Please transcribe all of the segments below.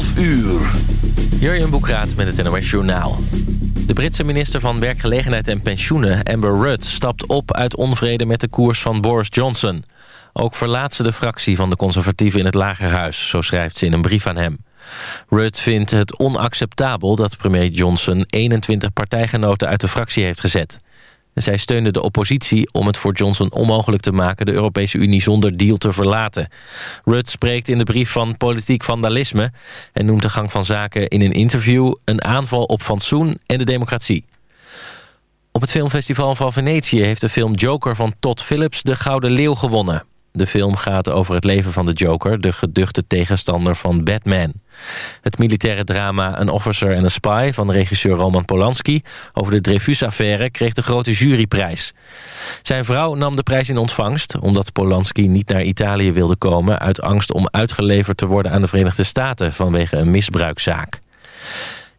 12 uur. Jurjen Boekraat met het NOS Journaal. De Britse minister van Werkgelegenheid en Pensioenen, Amber Rudd... stapt op uit onvrede met de koers van Boris Johnson. Ook verlaat ze de fractie van de conservatieven in het Lagerhuis... zo schrijft ze in een brief aan hem. Rudd vindt het onacceptabel dat premier Johnson... 21 partijgenoten uit de fractie heeft gezet... Zij steunde de oppositie om het voor Johnson onmogelijk te maken... de Europese Unie zonder deal te verlaten. Rudd spreekt in de brief van politiek vandalisme... en noemt de gang van zaken in een interview... een aanval op fatsoen en de democratie. Op het filmfestival van Venetië heeft de film Joker van Todd Phillips... de Gouden Leeuw gewonnen. De film gaat over het leven van de Joker, de geduchte tegenstander van Batman. Het militaire drama Een Officer en een Spy van regisseur Roman Polanski... over de Dreyfus-affaire kreeg de grote juryprijs. Zijn vrouw nam de prijs in ontvangst... omdat Polanski niet naar Italië wilde komen... uit angst om uitgeleverd te worden aan de Verenigde Staten... vanwege een misbruikzaak.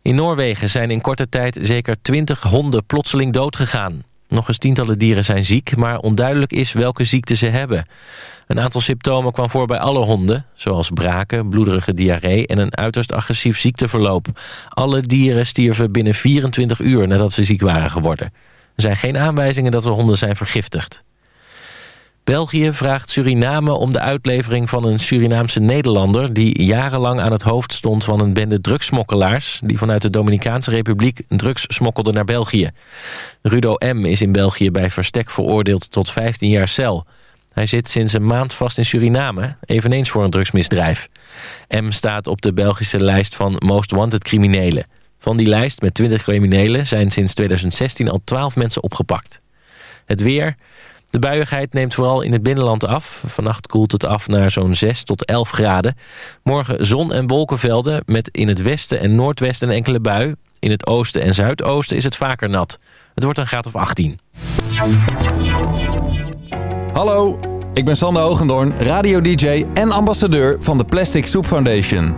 In Noorwegen zijn in korte tijd zeker twintig honden plotseling doodgegaan. Nog eens tientallen dieren zijn ziek, maar onduidelijk is welke ziekte ze hebben. Een aantal symptomen kwam voor bij alle honden, zoals braken, bloederige diarree en een uiterst agressief ziekteverloop. Alle dieren stierven binnen 24 uur nadat ze ziek waren geworden. Er zijn geen aanwijzingen dat de honden zijn vergiftigd. België vraagt Suriname om de uitlevering van een Surinaamse Nederlander... die jarenlang aan het hoofd stond van een bende drugssmokkelaars... die vanuit de Dominicaanse Republiek drugs smokkelde naar België. Rudo M. is in België bij verstek veroordeeld tot 15 jaar cel. Hij zit sinds een maand vast in Suriname, eveneens voor een drugsmisdrijf. M. staat op de Belgische lijst van Most Wanted criminelen. Van die lijst met 20 criminelen zijn sinds 2016 al 12 mensen opgepakt. Het weer... De buiigheid neemt vooral in het binnenland af. Vannacht koelt het af naar zo'n 6 tot 11 graden. Morgen zon- en wolkenvelden met in het westen en noordwesten een enkele bui. In het oosten en zuidoosten is het vaker nat. Het wordt een graad of 18. Hallo, ik ben Sander Hogendoorn, radio-dj en ambassadeur van de Plastic Soup Foundation.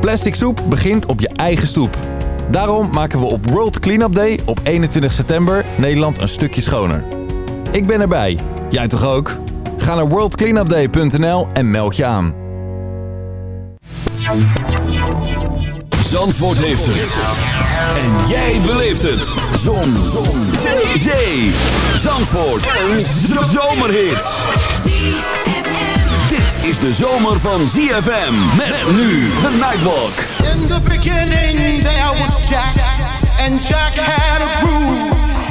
Plastic soep begint op je eigen stoep. Daarom maken we op World Cleanup Day op 21 september Nederland een stukje schoner. Ik ben erbij. Jij toch ook? Ga naar worldcleanupday.nl en meld je aan. Zandvoort heeft het. En jij beleeft het. Zon. Zon. Zee. Zee. Zandvoort. Een zomerhit. Dit is de zomer van ZFM. Met nu de Nightwalk. In the beginning there was Jack. And Jack had a groove.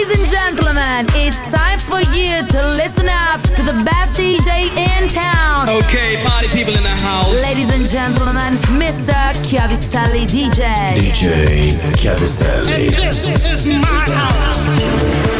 Ladies and gentlemen, it's time for you to listen up to the best DJ in town. Okay, party people in the house. Ladies and gentlemen, Mr. Chiavistelli DJ. DJ Chiavistelli. And this is my house.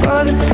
For the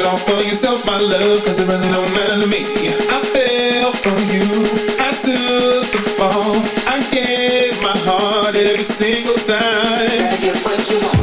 it all for yourself, my love, cause it really don't matter to me. I fell for you, I took the fall, I gave my heart every single time. Gotta get what you want.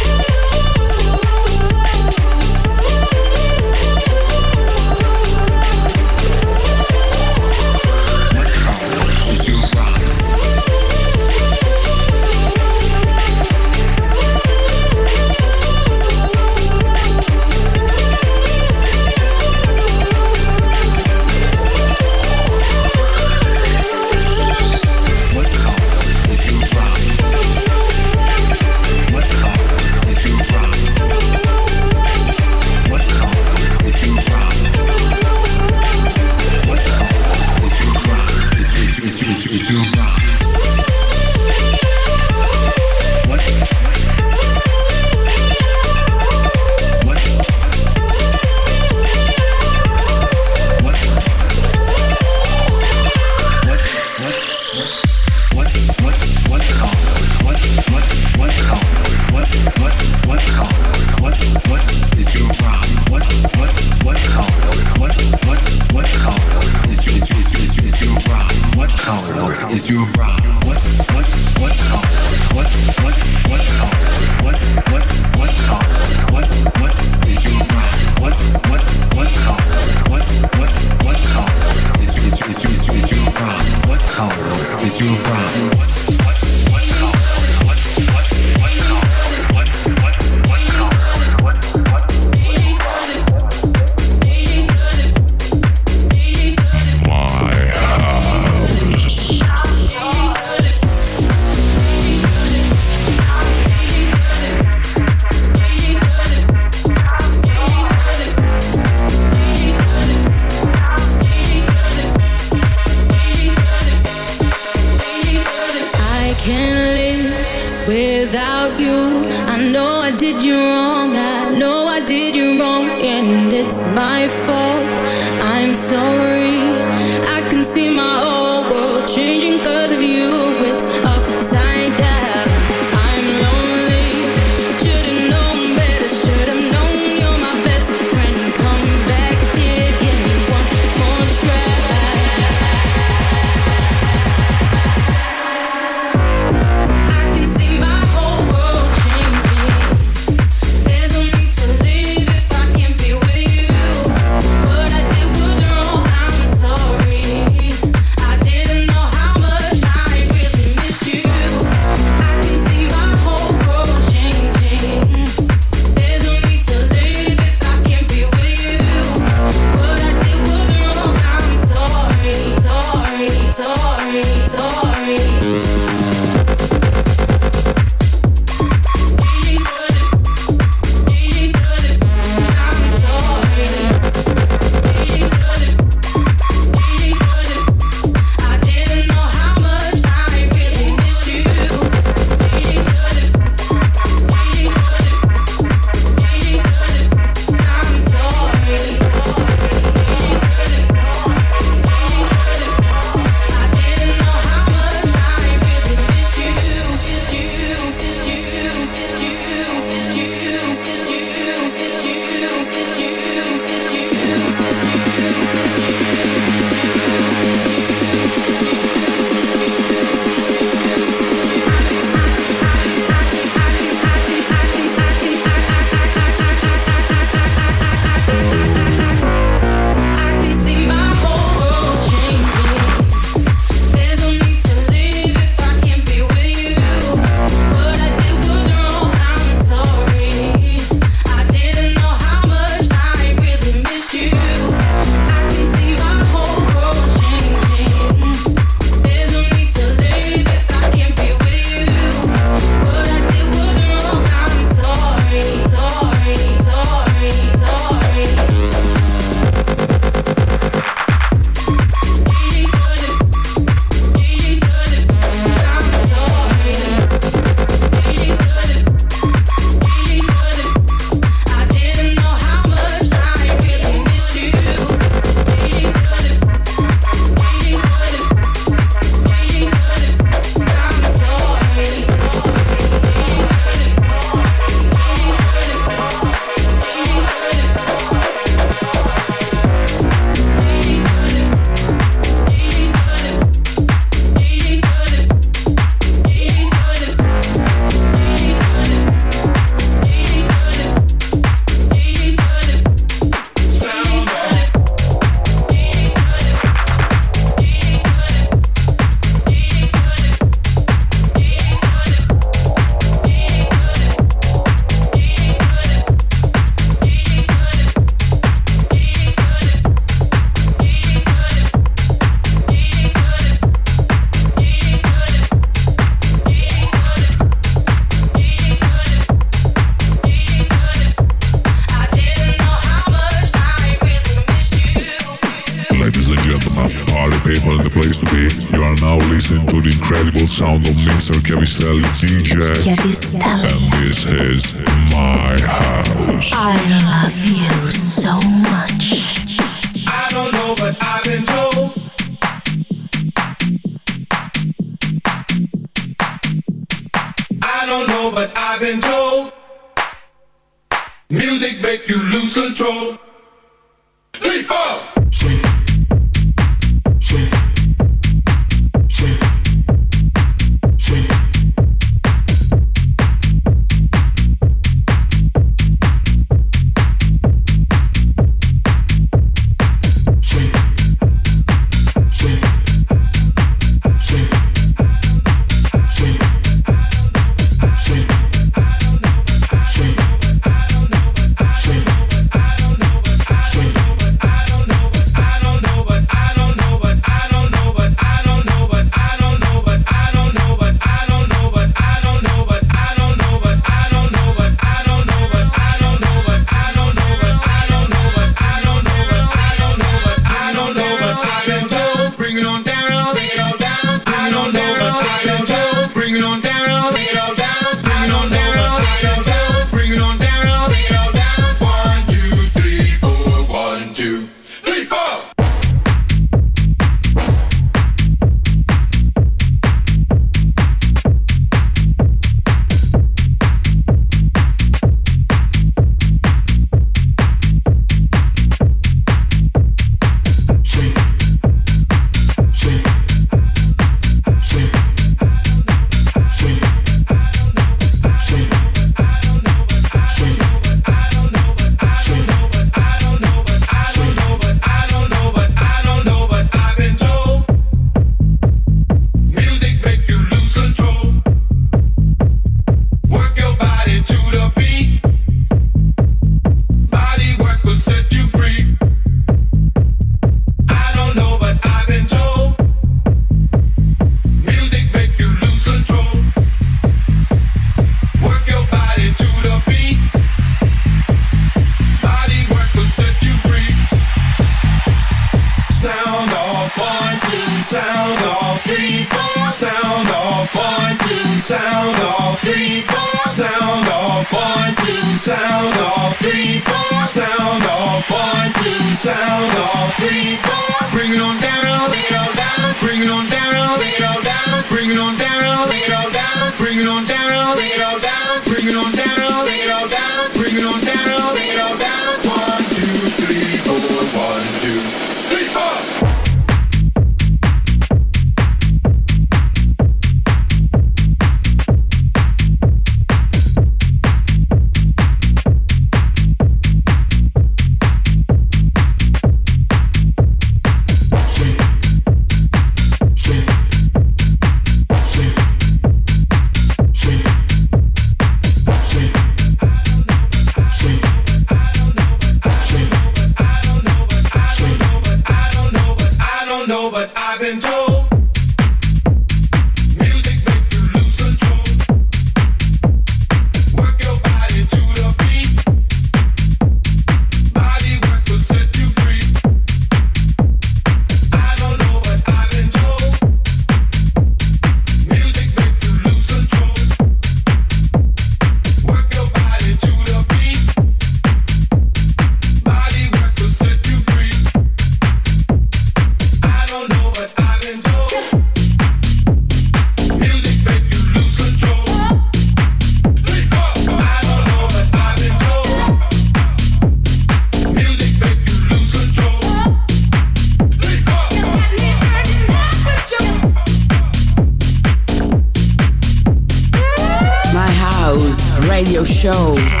radio show.